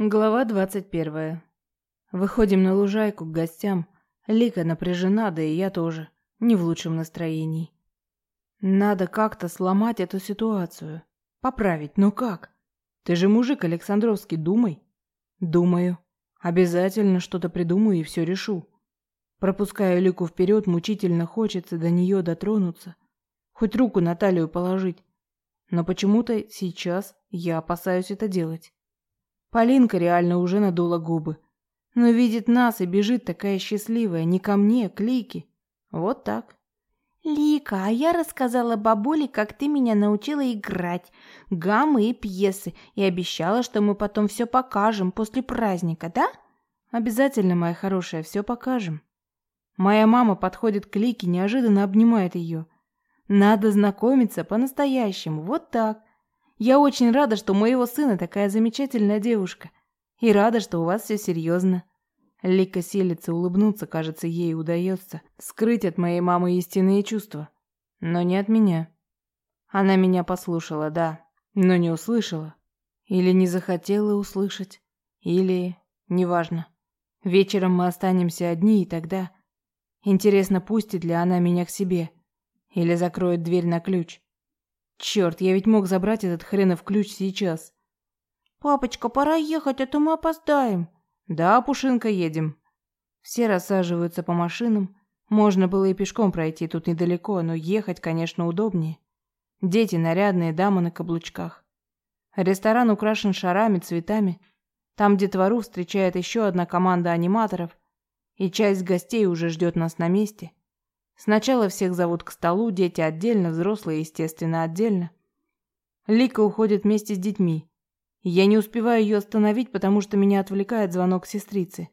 Глава двадцать первая. Выходим на лужайку к гостям. Лика напряжена, да и я тоже. Не в лучшем настроении. Надо как-то сломать эту ситуацию. Поправить, но как? Ты же мужик, Александровский, думай. Думаю. Обязательно что-то придумаю и все решу. Пропуская Лику вперед, мучительно хочется до нее дотронуться. Хоть руку на талию положить. Но почему-то сейчас я опасаюсь это делать. Полинка реально уже надула губы. Но видит нас и бежит такая счастливая, не ко мне, к Лике. Вот так. Лика, а я рассказала бабуле, как ты меня научила играть гаммы и пьесы, и обещала, что мы потом все покажем после праздника, да? Обязательно, моя хорошая, все покажем. Моя мама подходит к Лике, неожиданно обнимает ее. Надо знакомиться по-настоящему, вот так. Я очень рада, что у моего сына такая замечательная девушка. И рада, что у вас все серьезно. Лика силится улыбнуться, кажется, ей удается скрыть от моей мамы истинные чувства. Но не от меня. Она меня послушала, да, но не услышала. Или не захотела услышать. Или... неважно. Вечером мы останемся одни, и тогда... Интересно, пустит ли она меня к себе? Или закроет дверь на ключ? Черт, я ведь мог забрать этот хренов ключ сейчас. Папочка, пора ехать, а то мы опоздаем. Да, Пушинка, едем. Все рассаживаются по машинам. Можно было и пешком пройти, тут недалеко, но ехать, конечно, удобнее. Дети нарядные, дамы на каблучках. Ресторан украшен шарами, цветами. Там детвору встречает еще одна команда аниматоров, и часть гостей уже ждет нас на месте. Сначала всех зовут к столу, дети отдельно, взрослые, естественно, отдельно. Лика уходит вместе с детьми. Я не успеваю ее остановить, потому что меня отвлекает звонок сестрицы.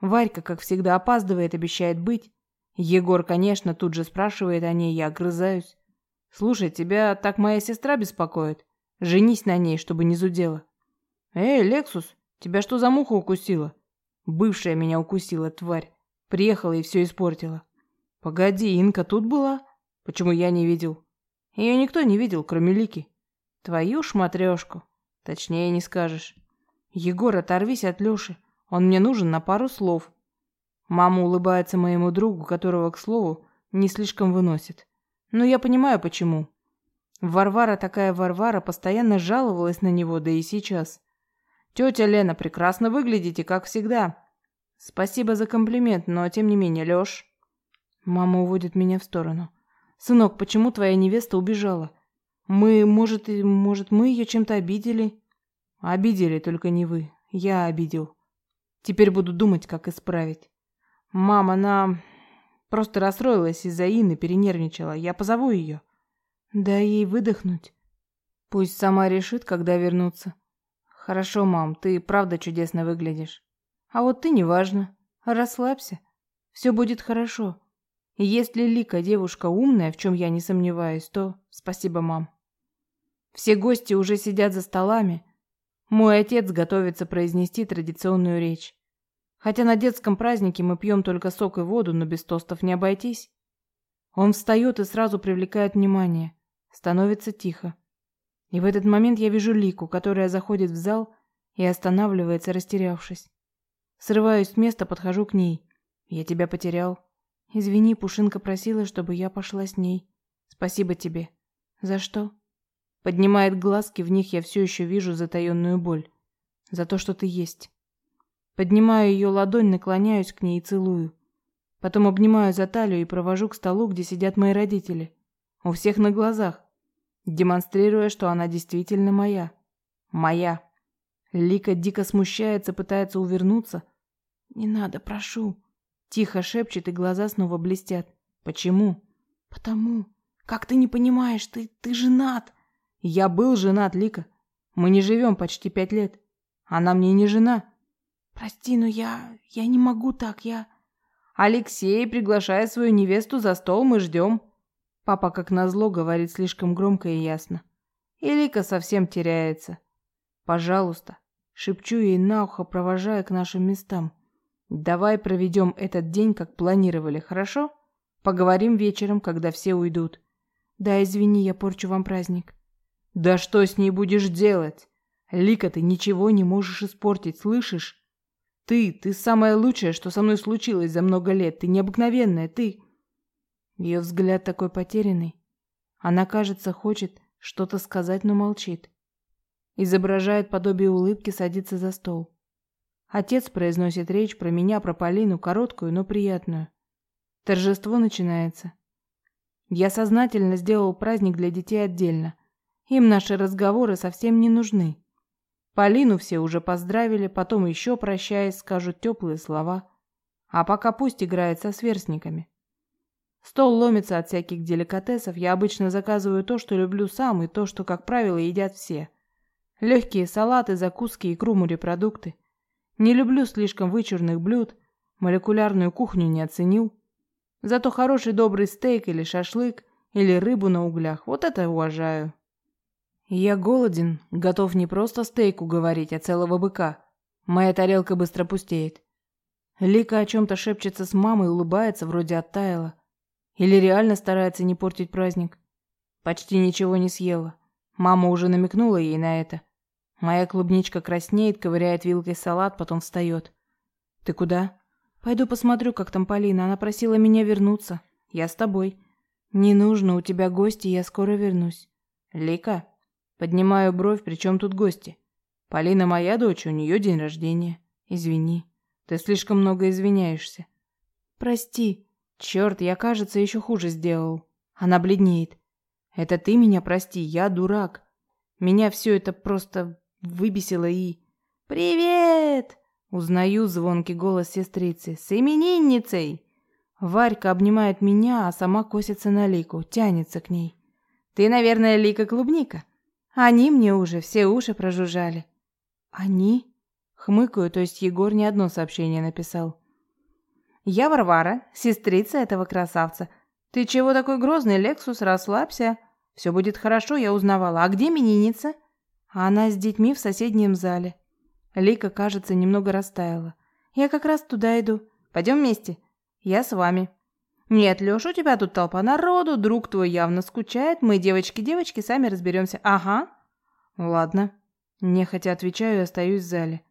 Варька, как всегда, опаздывает, обещает быть. Егор, конечно, тут же спрашивает о ней, я огрызаюсь. «Слушай, тебя так моя сестра беспокоит? Женись на ней, чтобы не зудела». «Эй, Лексус, тебя что за муха укусила?» «Бывшая меня укусила, тварь. Приехала и все испортила». Погоди, Инка тут была? Почему я не видел? Ее никто не видел, кроме Лики. Твою ж матрешку. Точнее не скажешь. Егор, оторвись от Лёши. Он мне нужен на пару слов. Мама улыбается моему другу, которого, к слову, не слишком выносит. Но я понимаю, почему. Варвара такая Варвара постоянно жаловалась на него, да и сейчас. Тетя Лена, прекрасно выглядите, как всегда. Спасибо за комплимент, но тем не менее, Лёш... Мама уводит меня в сторону. Сынок, почему твоя невеста убежала? Мы, может, и может, мы ее чем-то обидели? Обидели, только не вы. Я обидел. Теперь буду думать, как исправить. Мама, она просто расстроилась из-за Ины, перенервничала. Я позову ее. Дай ей выдохнуть. Пусть сама решит, когда вернуться. Хорошо, мам, ты правда чудесно выглядишь. А вот ты неважно. Расслабься. Все будет хорошо. Если Лика девушка умная, в чем я не сомневаюсь, то спасибо, мам. Все гости уже сидят за столами. Мой отец готовится произнести традиционную речь. Хотя на детском празднике мы пьем только сок и воду, но без тостов не обойтись. Он встает и сразу привлекает внимание. Становится тихо. И в этот момент я вижу Лику, которая заходит в зал и останавливается, растерявшись. Срываюсь с места, подхожу к ней. Я тебя потерял. Извини, Пушинка просила, чтобы я пошла с ней. Спасибо тебе. За что? Поднимает глазки, в них я все еще вижу затаенную боль. За то, что ты есть. Поднимаю ее ладонь, наклоняюсь к ней и целую. Потом обнимаю за талию и провожу к столу, где сидят мои родители. У всех на глазах. Демонстрируя, что она действительно моя. Моя. Лика дико смущается, пытается увернуться. «Не надо, прошу», Тихо шепчет, и глаза снова блестят. Почему? Потому. Как ты не понимаешь, ты ты женат. Я был женат, Лика. Мы не живем почти пять лет. Она мне не жена. Прости, но я я не могу так. Я Алексей приглашает свою невесту за стол, мы ждем. Папа, как назло, говорит слишком громко и ясно. И Лика совсем теряется. Пожалуйста, шепчу ей на ухо, провожая к нашим местам. Давай проведем этот день, как планировали, хорошо? Поговорим вечером, когда все уйдут. Да, извини, я порчу вам праздник. Да что с ней будешь делать? Лика, ты ничего не можешь испортить, слышишь? Ты, ты самое лучшее, что со мной случилось за много лет. Ты необыкновенная, ты. Ее взгляд такой потерянный. Она, кажется, хочет что-то сказать, но молчит. Изображает подобие улыбки, садится за стол. Отец произносит речь про меня, про Полину, короткую, но приятную. Торжество начинается. Я сознательно сделал праздник для детей отдельно. Им наши разговоры совсем не нужны. Полину все уже поздравили, потом еще прощаясь скажут теплые слова. А пока пусть играет со сверстниками. Стол ломится от всяких деликатесов, я обычно заказываю то, что люблю сам, и то, что, как правило, едят все. Легкие салаты, закуски, икру, морепродукты. Не люблю слишком вычурных блюд, молекулярную кухню не оценил. Зато хороший добрый стейк или шашлык, или рыбу на углях, вот это уважаю. Я голоден, готов не просто стейку говорить, а целого быка. Моя тарелка быстро пустеет. Лика о чем-то шепчется с мамой, улыбается, вроде оттаяла. Или реально старается не портить праздник. Почти ничего не съела. Мама уже намекнула ей на это. Моя клубничка краснеет, ковыряет вилкой салат, потом встает. «Ты куда?» «Пойду посмотрю, как там Полина. Она просила меня вернуться. Я с тобой». «Не нужно, у тебя гости, я скоро вернусь». «Лика?» Поднимаю бровь, при чем тут гости? Полина моя дочь, у нее день рождения. Извини. Ты слишком много извиняешься. Прости. Черт, я, кажется, еще хуже сделал. Она бледнеет. Это ты меня прости, я дурак. Меня все это просто выбесило и... «Привет!» Узнаю звонкий голос сестрицы. «С именинницей!» Варька обнимает меня, а сама косится на Лику, тянется к ней. «Ты, наверное, Лика Клубника?» Они мне уже все уши прожужжали. Они? Хмыкаю, то есть Егор не одно сообщение написал. Я Варвара, сестрица этого красавца. Ты чего такой грозный, Лексус, расслабься. Все будет хорошо, я узнавала. А где именинница? Она с детьми в соседнем зале. Лика, кажется, немного растаяла. Я как раз туда иду. Пойдем вместе. Я с вами. «Нет, Лёша, у тебя тут толпа народу, друг твой явно скучает, мы, девочки-девочки, сами разберемся». «Ага». «Ладно». Нехотя отвечаю и остаюсь в зале.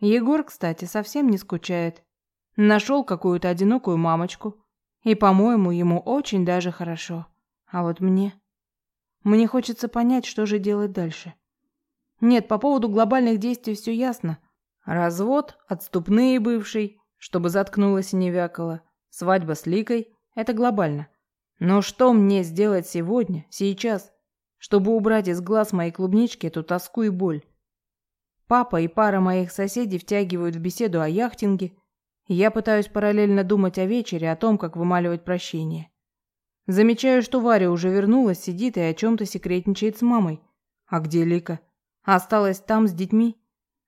Егор, кстати, совсем не скучает. Нашел какую-то одинокую мамочку. И, по-моему, ему очень даже хорошо. А вот мне... Мне хочется понять, что же делать дальше. Нет, по поводу глобальных действий все ясно. Развод, отступные бывший, чтобы заткнулась и не вякала, свадьба с Ликой, это глобально. Но что мне сделать сегодня, сейчас, чтобы убрать из глаз моей клубнички эту тоску и боль? Папа и пара моих соседей втягивают в беседу о яхтинге, я пытаюсь параллельно думать о вечере, о том, как вымаливать прощение. Замечаю, что Варя уже вернулась, сидит и о чем-то секретничает с мамой. А где Лика? Осталась там с детьми?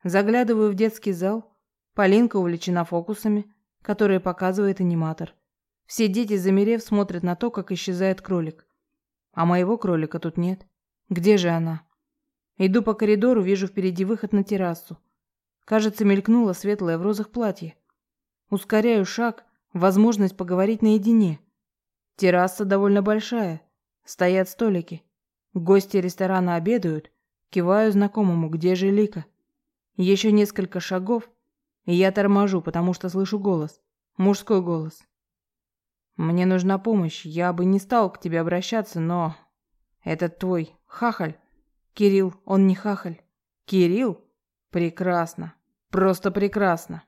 Заглядываю в детский зал. Полинка увлечена фокусами, которые показывает аниматор. Все дети, замерев, смотрят на то, как исчезает кролик. А моего кролика тут нет. Где же она? Иду по коридору, вижу впереди выход на террасу. Кажется, мелькнуло светлое в розах платье. Ускоряю шаг, возможность поговорить наедине. Терраса довольно большая. Стоят столики. Гости ресторана обедают. Киваю знакомому, где же Лика. Еще несколько шагов, и я торможу, потому что слышу голос. Мужской голос. Мне нужна помощь. Я бы не стал к тебе обращаться, но... Этот твой хахаль. Кирилл, он не хахаль. Кирилл? Прекрасно. Просто прекрасно.